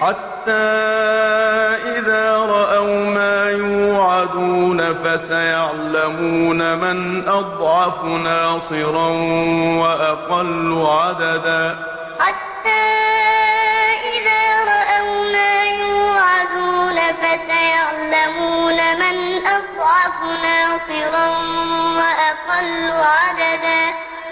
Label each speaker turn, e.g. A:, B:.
A: حَتَّىٰ إِذَا رَأَوْا مَا يُوعَدُونَ فَسَيَعْلَمُونَ مَنْ أَضْعَفُ نَاصِرًا وَأَقَلُّ عَدَدًا
B: حَتَّىٰ إِذَا رَأَوْا
C: مَا يُوعَدُونَ فَسَيَعْلَمُونَ مَنْ أَضْعَفُ نَاصِرًا